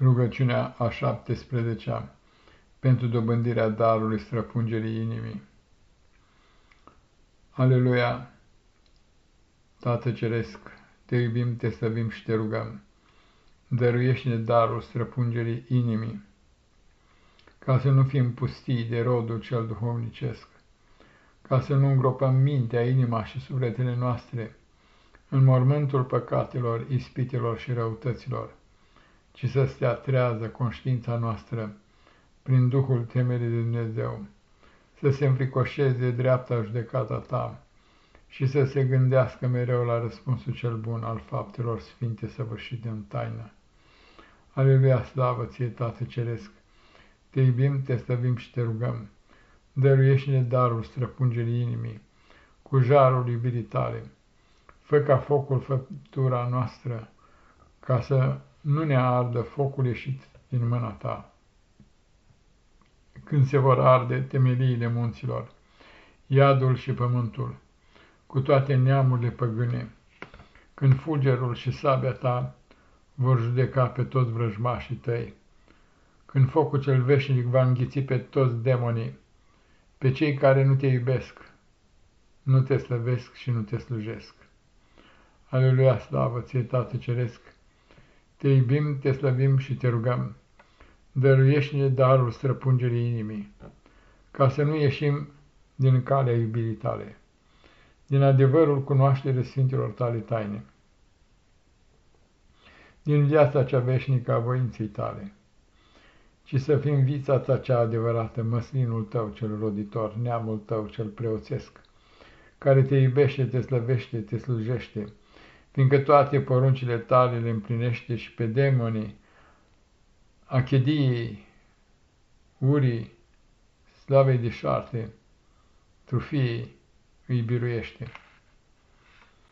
Rugăciunea a 17-a pentru dobândirea darului străpungerii inimii. Aleluia! Tată Ceresc, te iubim, te slăvim și te rugăm. Dăruiește-ne darul străpungerii inimii, ca să nu fim pustii de rodul cel duhovnicesc, ca să nu îngropăm mintea, inima și sufletele noastre în mormântul păcatelor, ispitelor și răutăților ci să stea trează conștiința noastră prin Duhul temerii de Dumnezeu, să se înfricoșeze dreapta judecata ta și să se gândească mereu la răspunsul cel bun al faptelor sfinte săvârșite în taină. Aleluia, slavă ție, Tată Ceresc! Te iubim, te stăvim și te rugăm. Dăruiește-ne darul străpungerii inimii, cu jarul iubirii tale. Fă ca focul făptura noastră, ca să nu ne ardă focul ieșit din mâna ta. Când se vor arde temeliile munților, iadul și pământul, cu toate neamurile păgâne, când fulgerul și sabia ta vor judeca pe toți vrăjmașii tăi, când focul cel veșnic va înghiți pe toți demonii, pe cei care nu te iubesc, nu te slăvesc și nu te slujesc. Aleluia, slavă ție, Tată Ceresc! Te iubim, te slăvim și te rugăm. Dăruiește-ne darul străpungerii inimii, ca să nu ieșim din calea iubirii tale, din adevărul cunoaștere Sfintelor tale taine, din viața cea veșnică a voinței tale, ci să fim vița ta cea adevărată, măslinul tău cel roditor, neamul tău cel preoțesc, care te iubește, te slăvește, te slujește, fiindcă toate poruncile tale le împlinește și pe demonii, achediei, urii, slavei de șarte, trufiei, îi biruiește.